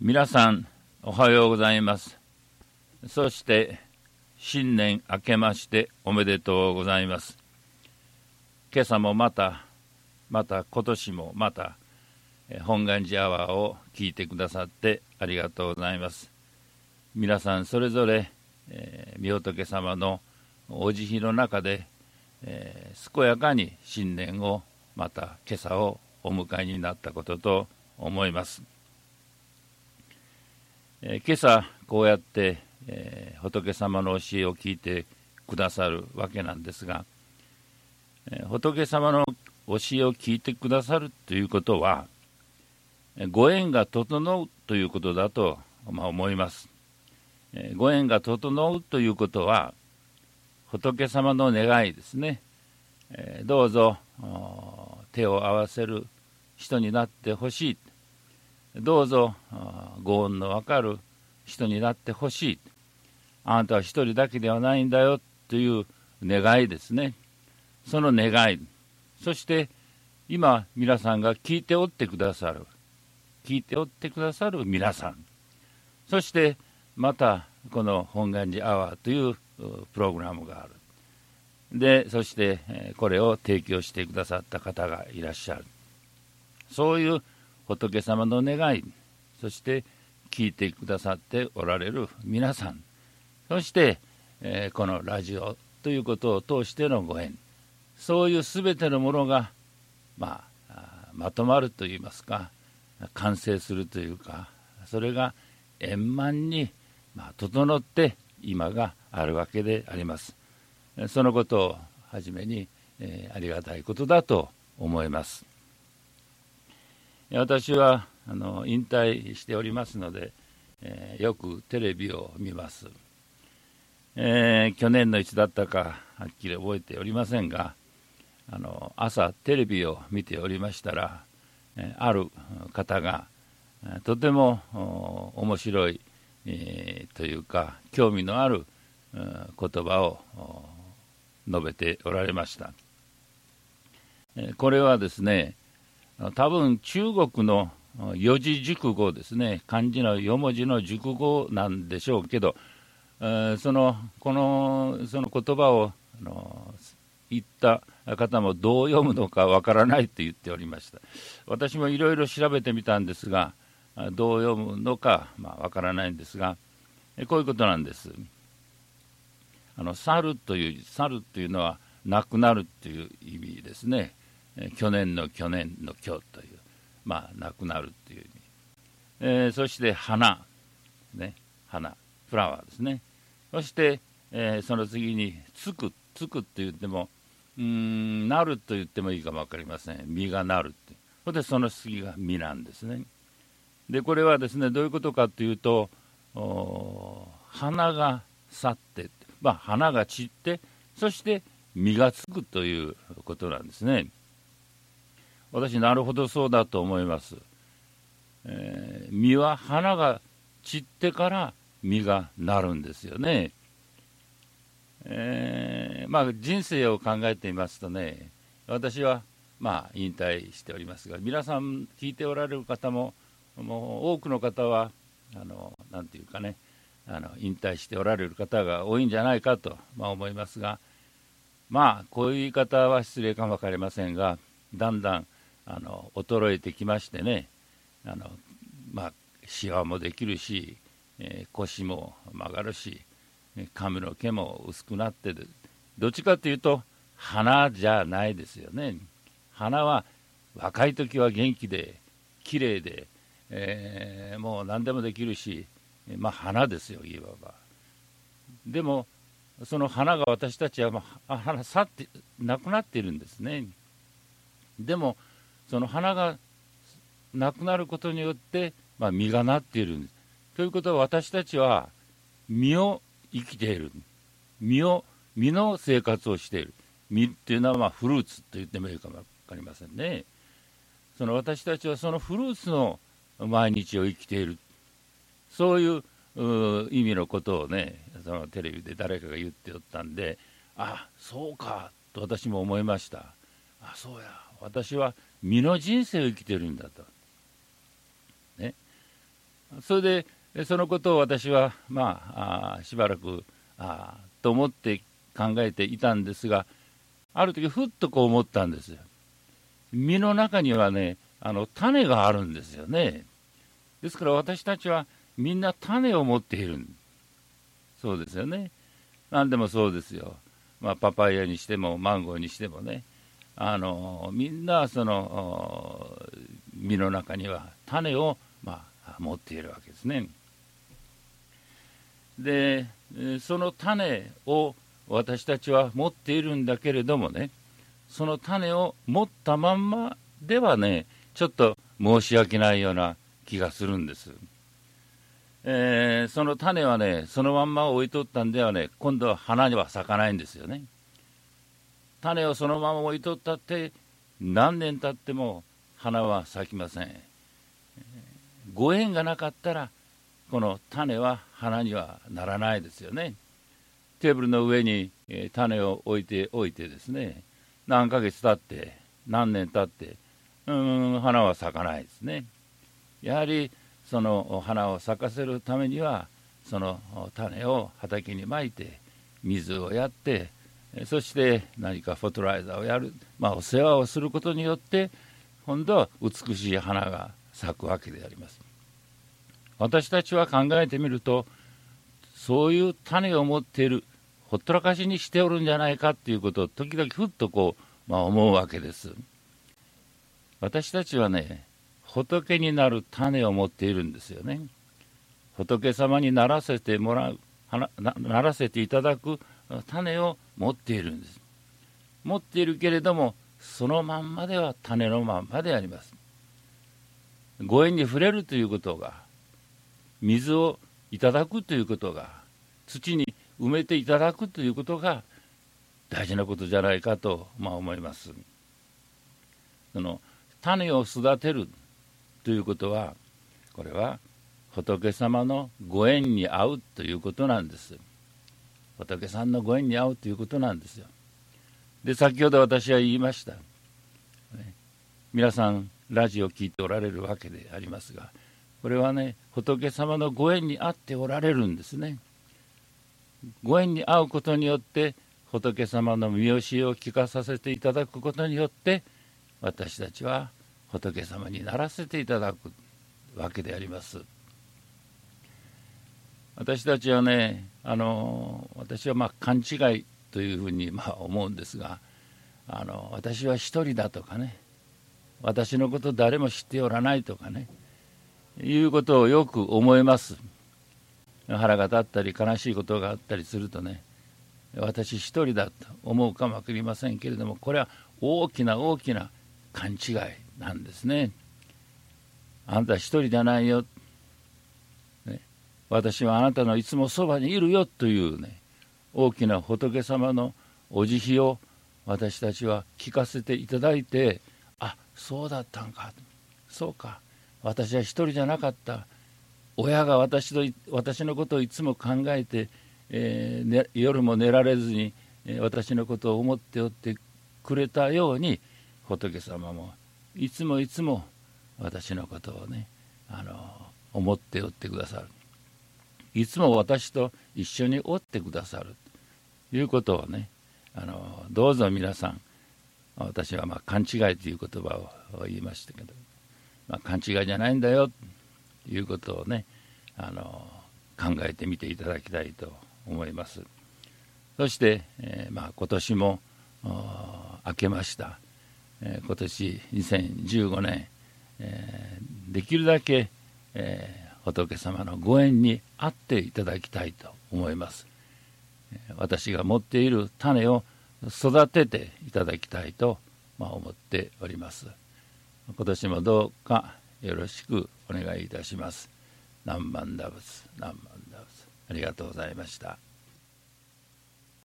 皆さんおはようございます。そして新年明けましておめでとうございます。今朝もまたまた今年もまた本願寺アワーを聞いてくださってありがとうございます。皆さんそれぞれ、えー、御仏様のお慈悲の中で、えー、健やかに新年をまた今朝をお迎えになったことと思います、えー、今朝こうやって、え、仏様の教えを聞いてくださるわけなんですが、え、仏様の教えを聞いてくださるということはご縁が整うということだと、まあ、思います、ご縁が整うということは仏様の願いですね、えどうぞ手を合わせる人になってほしいどうぞご恩のわかる人になってほしい。あなたは一人だけではないんだよという願いですね。その願い。そして今皆さんが聞いておってくださる。聞いておってくださる皆さん。そしてまたこの本願寺アワーというプログラムがある。でそしてこれを提供してくださった方がいらっしゃる。そういう仏様の願いそして聞いてくださっておられる皆さんそして、えこのラジオということを通してのご縁そういう全てのものが、まあ、まとまるといいますか完成するというかそれが円満に、まあ、整って今があるわけであります。そのことをはじめに、えー、ありがたいことだと思います。私はあの引退しておりますので、えー、よくテレビを見ます、えー、去年のいつだったかはっきり覚えておりませんがあの朝テレビを見ておりましたら、えある方がとても面白い、えー、というか興味のある言葉を述べておられました。これはですね多分中国の四字熟語ですね。漢字の四文字の熟語なんでしょうけどそのこのその言葉をあの言った方もどう読むのかわからないと言っておりました。私もいろいろ調べてみたんですがどう読むのかわ、まあ、からないんですがこういうことなんです。あの猿という猿というのは亡くなるという意味ですね。去年の去年の今日というまあ亡くなるという意味、えー、そして花ね花フラワーですね。そして、えー、その次につくつくって言ってもうんなると言ってもいいかも分かりません。実がなるって。それでその次が実なんですね。でこれはですねどういうことかというと花が去ってまあ、花が散ってそして実がつくということなんですね。私なるほどそうだと思います、えー、実は花が散ってから実がなるんですよね、えー、まあ人生を考えてみますとね私はまあ引退しておりますが皆さん聞いておられる方ももう多くの方はあのなんていうかねあの引退しておられる方が多いんじゃないかと、まあ、思いますがまあこういう言い方は失礼かも分かりませんがだんだんあの衰えてきましてねあの、まあ、シワもできるし、えー、腰も曲がるし髪の毛も薄くなってどっちかというと花じゃないですよね。花は若い時は元気で綺麗で、えー、もう何でもできるしまあ、花ですよいわば。でもその花が私たちは、まあ、花去ってなくなっているんですね。でもその花がなくなることによって、まあ、実がなっているんです。ということは私たちは実を生きている。実を実の生活をしている。実っていうのはまあフルーツと言ってもいいかも分かりませんね。その私たちはそのフルーツの毎日を生きている。そういう意味のことをねそのテレビで誰かが言っておったんであそうかと私も思いました。あそうや。私は身の人生を生きてるんだと、ね、それでそのことを私は、まあ、しばらくあと思って考えていたんですがある時ふっとこう思ったんですよ。実の中にはねあの種があるんですよね。ですから私たちはみんな種を持っているそうですよね。何でもそうですよ。まあ、パパイヤにしてもマンゴーにしてもねあのみんなその実の中には種を、まあ、持っているわけですね。でその種を私たちは持っているんだけれどもねその種を持ったまんまではねちょっと申し訳ないような気がするんです。えー、その種はねそのまんま置いとったんではね今度は花には咲かないんですよね。種をそのまま置いとったって何年経っても花は咲きません。ご縁がなかったらこの種は花にはならないですよね。テーブルの上に、え種を置いておいてですね何ヶ月経って何年経ってうん花は咲かないですね。やはりその花を咲かせるためにはその種を畑にまいて水をやってそして何かフォトライザーをやる、まあ、お世話をすることによって今度は美しい花が咲くわけであります。私たちは考えてみるとそういう種を持っているほったらかしにしておるんじゃないかっていうことを時々ふっとこう、まあ、思うわけです。私たちはね仏になる種を持っているんですよね。仏様にならせてもらうならせていただく種を持っているんです。持っているけれどもそのまんまでは種のまんまであります。ご縁に触れるということが水をいただくということが土に埋めていただくということが大事なことじゃないかと、まあ、思います。その種を育てるということはこれは仏様のご縁に合うということなんです。仏さんのご縁に合うということなんですよ。で先ほど私は言いました、ね、皆さんラジオを聴いておられるわけでありますがこれはね仏様のご縁に合っておられるんですね。ご縁に合うことによって仏様の見教えを聞かさせていただくことによって私たちは仏様にならせていただくわけであります。私たちはねあの私はまあ勘違いというふうにまあ思うんですがあの私は一人だとかね私のこと誰も知っておらないとかねいうことをよく思います。腹が立ったり悲しいことがあったりするとね私一人だと思うかもしれませんけれどもこれは大きな大きな勘違いなんですね。あんた一人じゃないよ、私はあなたのいつもそばにいるよというね大きな仏様のお慈悲を私たちは聞かせていただいてあそうだったんか。そうか。私は一人じゃなかった。親が私と私のことをいつも考えて、えー、夜も寝られずに、私のことを思っておってくれたように仏様もいつもいつも私のことをねあの思っておってくださる。いつも私と一緒におってくださる。ということをねあのどうぞ皆さん私はまあ勘違いという言葉を言いましたけど、まあ、勘違いじゃないんだよということをねあの考えてみていただきたいと思います。そして、えー、まあ、今年も明けました。えー、今年2015年、えー、できるだけ、えー、仏様のご縁にあっていただきたいと思います。私が持っている種を育てていただきたいと、ま、思っております。今年もどうかよろしくお願いいたします。何万打仏、何万打仏。ありがとうございました。